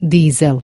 diesel.